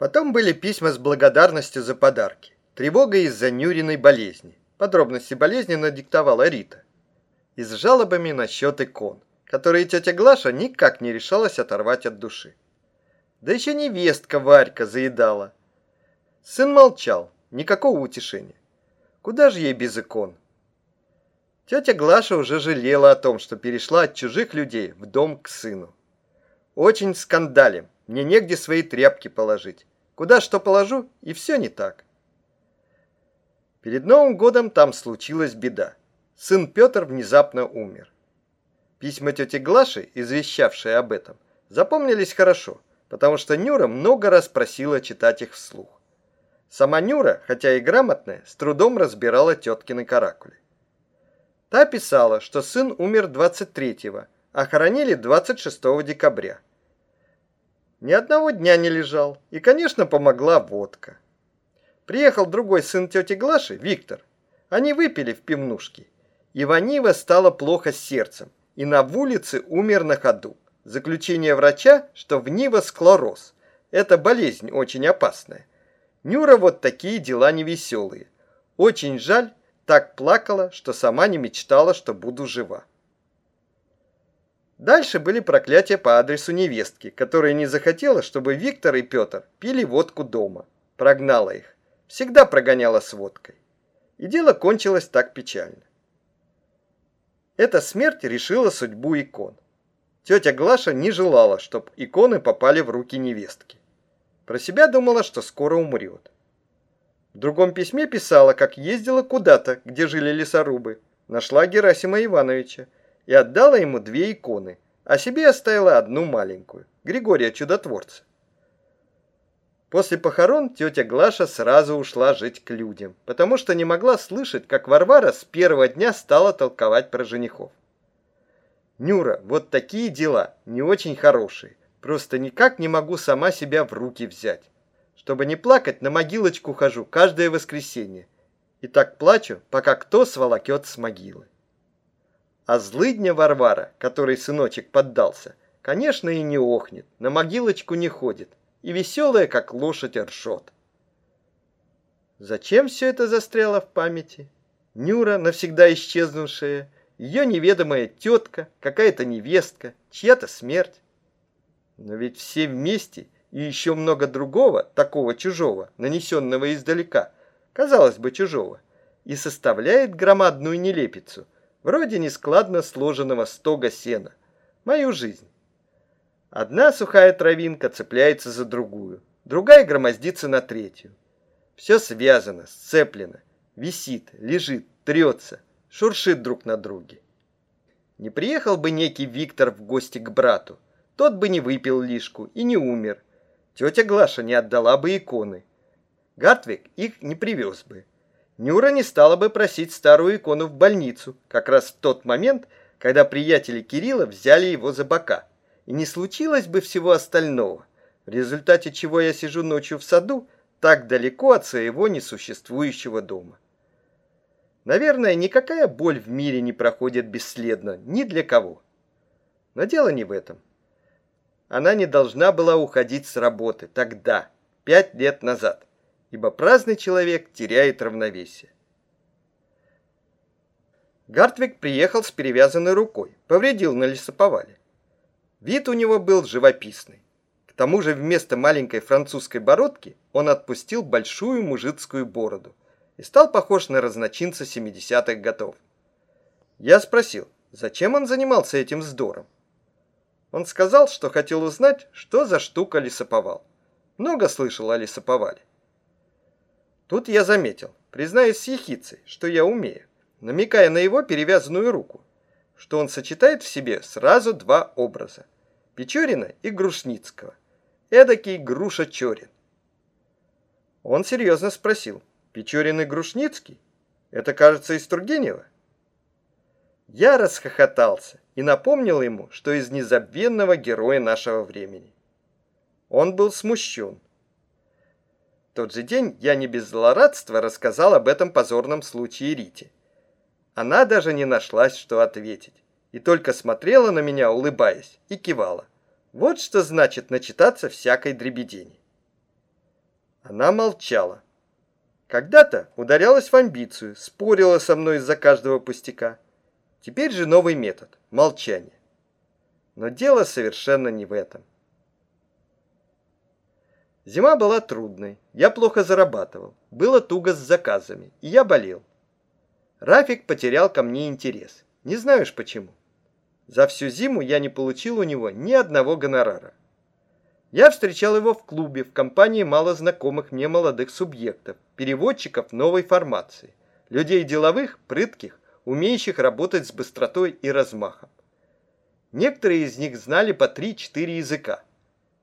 Потом были письма с благодарностью за подарки, тревога из-за Нюриной болезни. Подробности болезни надиктовала Рита. И с жалобами насчет икон, которые тетя Глаша никак не решалась оторвать от души. Да еще невестка Варька заедала. Сын молчал, никакого утешения. Куда же ей без икон? Тетя Глаша уже жалела о том, что перешла от чужих людей в дом к сыну. Очень скандалим, мне негде свои тряпки положить. Куда что положу, и все не так. Перед Новым годом там случилась беда. Сын Петр внезапно умер. Письма тети Глаши, извещавшие об этом, запомнились хорошо, потому что Нюра много раз просила читать их вслух. Сама Нюра, хотя и грамотная, с трудом разбирала теткины каракули. Та писала, что сын умер 23-го, а хоронили 26 декабря. Ни одного дня не лежал, и, конечно, помогла водка. Приехал другой сын тети Глаши, Виктор. Они выпили в пивнушке. И Ванива стало плохо с сердцем, и на улице умер на ходу. Заключение врача, что в Нива склероз. Это болезнь очень опасная. Нюра вот такие дела невеселые. Очень жаль, так плакала, что сама не мечтала, что буду жива. Дальше были проклятия по адресу невестки, которая не захотела, чтобы Виктор и Петр пили водку дома. Прогнала их. Всегда прогоняла с водкой. И дело кончилось так печально. Эта смерть решила судьбу икон. Тетя Глаша не желала, чтобы иконы попали в руки невестки. Про себя думала, что скоро умрет. В другом письме писала, как ездила куда-то, где жили лесорубы, нашла Герасима Ивановича, и отдала ему две иконы, а себе оставила одну маленькую, Григория Чудотворца. После похорон тетя Глаша сразу ушла жить к людям, потому что не могла слышать, как Варвара с первого дня стала толковать про женихов. «Нюра, вот такие дела, не очень хорошие. Просто никак не могу сама себя в руки взять. Чтобы не плакать, на могилочку хожу каждое воскресенье. И так плачу, пока кто сволокет с могилы. А злыдня Варвара, которой сыночек поддался, конечно, и не охнет, на могилочку не ходит, и веселая, как лошадь, ржет. Зачем все это застряло в памяти? Нюра, навсегда исчезнувшая, ее неведомая тетка, какая-то невестка, чья-то смерть. Но ведь все вместе и еще много другого, такого чужого, нанесенного издалека, казалось бы, чужого, и составляет громадную нелепицу – вроде нескладно сложенного стога сена. Мою жизнь. Одна сухая травинка цепляется за другую, другая громоздится на третью. Все связано, сцеплено, висит, лежит, трется, шуршит друг на друге. Не приехал бы некий Виктор в гости к брату, тот бы не выпил лишку и не умер. Тетя Глаша не отдала бы иконы. Гартвик их не привез бы. Нюра не стала бы просить старую икону в больницу, как раз в тот момент, когда приятели Кирилла взяли его за бока. И не случилось бы всего остального, в результате чего я сижу ночью в саду, так далеко от своего несуществующего дома. Наверное, никакая боль в мире не проходит бесследно ни для кого. Но дело не в этом. Она не должна была уходить с работы тогда, пять лет назад ибо праздный человек теряет равновесие. Гартвик приехал с перевязанной рукой, повредил на лесоповале. Вид у него был живописный. К тому же вместо маленькой французской бородки он отпустил большую мужицкую бороду и стал похож на разночинца 70-х годов. Я спросил, зачем он занимался этим вздором. Он сказал, что хотел узнать, что за штука лесоповал. Много слышал о лесоповале. Тут я заметил, признаюсь с ехицей, что я умею, намекая на его перевязанную руку, что он сочетает в себе сразу два образа – Печорина и Грушницкого. Эдакий Груша-Чорин. Он серьезно спросил, Печорин и Грушницкий? Это, кажется, из Тургенева? Я расхохотался и напомнил ему, что из незабвенного героя нашего времени. Он был смущен тот же день я не без злорадства рассказал об этом позорном случае Рите. Она даже не нашлась, что ответить, и только смотрела на меня, улыбаясь, и кивала. Вот что значит начитаться всякой дребедени. Она молчала. Когда-то ударялась в амбицию, спорила со мной из-за каждого пустяка. Теперь же новый метод – молчание. Но дело совершенно не в этом. Зима была трудной, я плохо зарабатывал, было туго с заказами, и я болел. Рафик потерял ко мне интерес, не знаешь почему. За всю зиму я не получил у него ни одного гонорара. Я встречал его в клубе в компании мало знакомых мне молодых субъектов, переводчиков новой формации, людей деловых, прытких, умеющих работать с быстротой и размахом. Некоторые из них знали по 3-4 языка,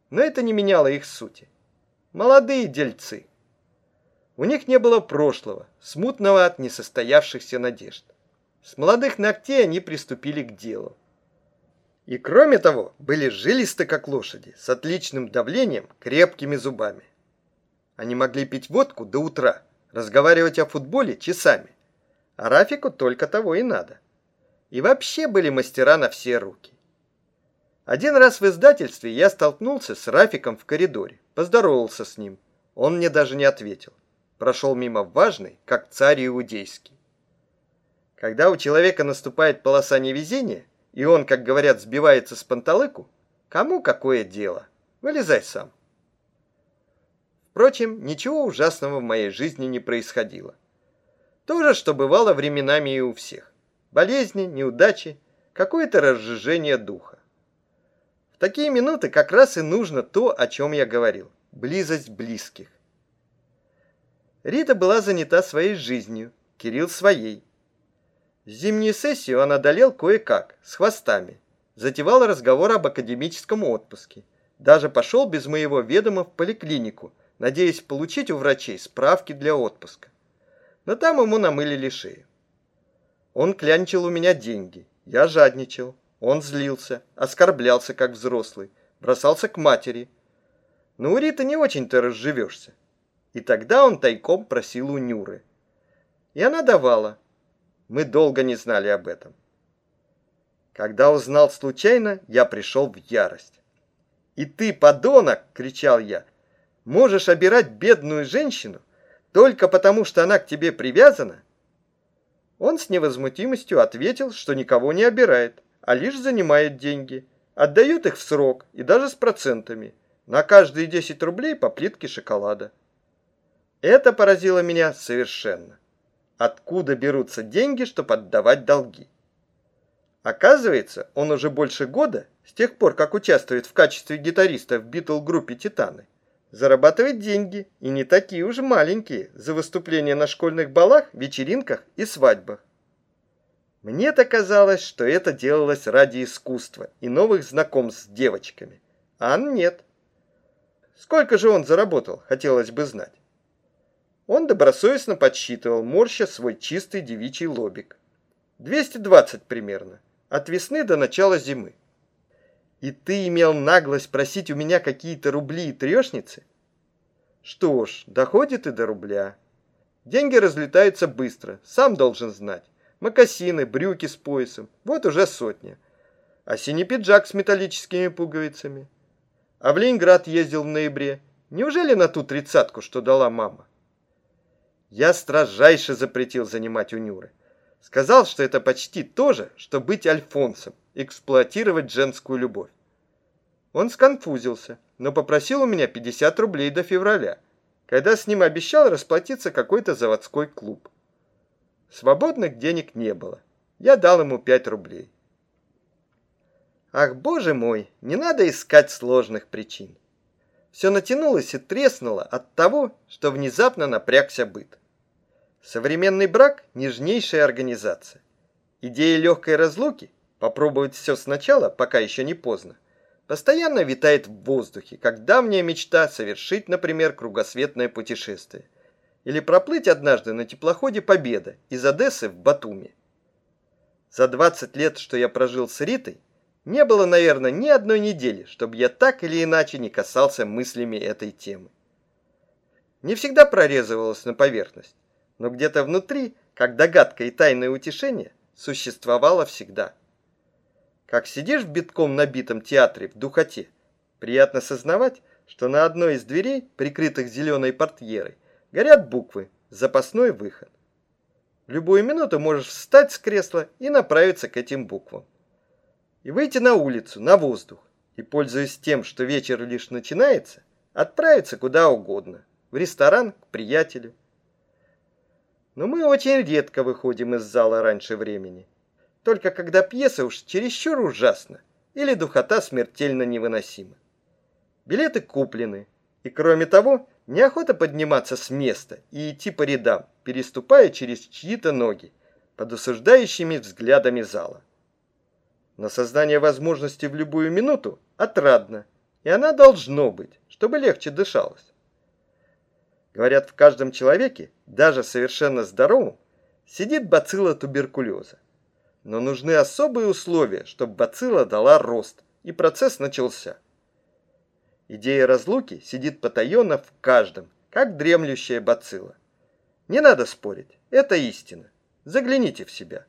но это не меняло их сути. Молодые дельцы. У них не было прошлого, смутного от несостоявшихся надежд. С молодых ногтей они приступили к делу. И кроме того, были жилисты, как лошади, с отличным давлением, крепкими зубами. Они могли пить водку до утра, разговаривать о футболе часами. А Рафику только того и надо. И вообще были мастера на все руки. Один раз в издательстве я столкнулся с Рафиком в коридоре, поздоровался с ним. Он мне даже не ответил. Прошел мимо важный, как царь иудейский. Когда у человека наступает полоса невезения, и он, как говорят, сбивается с панталыку, кому какое дело? Вылезай сам. Впрочем, ничего ужасного в моей жизни не происходило. То же, что бывало временами и у всех. Болезни, неудачи, какое-то разжижение духа. В такие минуты как раз и нужно то, о чем я говорил. Близость близких. Рита была занята своей жизнью, Кирилл своей. Зимнюю сессию он одолел кое-как, с хвостами. Затевал разговор об академическом отпуске. Даже пошел без моего ведома в поликлинику, надеясь получить у врачей справки для отпуска. Но там ему намылили шею. Он клянчил у меня деньги. Я жадничал. Он злился, оскорблялся, как взрослый, бросался к матери. Но у Риты не очень-то разживешься. И тогда он тайком просил у Нюры. И она давала, мы долго не знали об этом. Когда узнал случайно, я пришел в ярость. «И ты, подонок!» — кричал я. «Можешь обирать бедную женщину только потому, что она к тебе привязана?» Он с невозмутимостью ответил, что никого не обирает, а лишь занимает деньги, отдает их в срок и даже с процентами, на каждые 10 рублей по плитке шоколада. Это поразило меня совершенно откуда берутся деньги, чтобы отдавать долги. Оказывается, он уже больше года, с тех пор, как участвует в качестве гитариста в Битл-группе «Титаны», зарабатывает деньги, и не такие уж маленькие, за выступления на школьных балах, вечеринках и свадьбах. Мне-то казалось, что это делалось ради искусства и новых знакомств с девочками. А нет. Сколько же он заработал, хотелось бы знать. Он добросовестно подсчитывал, морща свой чистый девичий лобик. 220 примерно, от весны до начала зимы. И ты имел наглость просить у меня какие-то рубли и трешницы? Что ж, доходит и до рубля. Деньги разлетаются быстро, сам должен знать. Макасины, брюки с поясом, вот уже сотня. А синий пиджак с металлическими пуговицами. А в Ленинград ездил в ноябре. Неужели на ту тридцатку, что дала мама? Я строжайше запретил занимать у Нюры. Сказал, что это почти то же, что быть альфонсом, эксплуатировать женскую любовь. Он сконфузился, но попросил у меня 50 рублей до февраля, когда с ним обещал расплатиться какой-то заводской клуб. Свободных денег не было. Я дал ему 5 рублей. Ах, боже мой, не надо искать сложных причин все натянулось и треснуло от того, что внезапно напрягся быт. Современный брак – нежнейшая организация. Идея легкой разлуки, попробовать все сначала, пока еще не поздно, постоянно витает в воздухе, как давняя мечта совершить, например, кругосветное путешествие или проплыть однажды на теплоходе «Победа» из Одессы в Батуми. За 20 лет, что я прожил с Ритой, не было, наверное, ни одной недели, чтобы я так или иначе не касался мыслями этой темы. Не всегда прорезывалась на поверхность, но где-то внутри, как догадка и тайное утешение, существовало всегда. Как сидишь в битком набитом театре в духоте, приятно сознавать, что на одной из дверей, прикрытых зеленой портьерой, горят буквы «Запасной выход». В любую минуту можешь встать с кресла и направиться к этим буквам. И выйти на улицу, на воздух, и, пользуясь тем, что вечер лишь начинается, отправиться куда угодно, в ресторан, к приятелю. Но мы очень редко выходим из зала раньше времени. Только когда пьеса уж чересчур ужасна или духота смертельно невыносима. Билеты куплены, и кроме того, неохота подниматься с места и идти по рядам, переступая через чьи-то ноги, под осуждающими взглядами зала. Но создание возможности в любую минуту отрадно, и она должно быть, чтобы легче дышалось. Говорят, в каждом человеке, даже совершенно здоровом, сидит бацилла туберкулеза. Но нужны особые условия, чтобы бацилла дала рост, и процесс начался. Идея разлуки сидит потаенно в каждом, как дремлющая бацилла. Не надо спорить, это истина. Загляните в себя.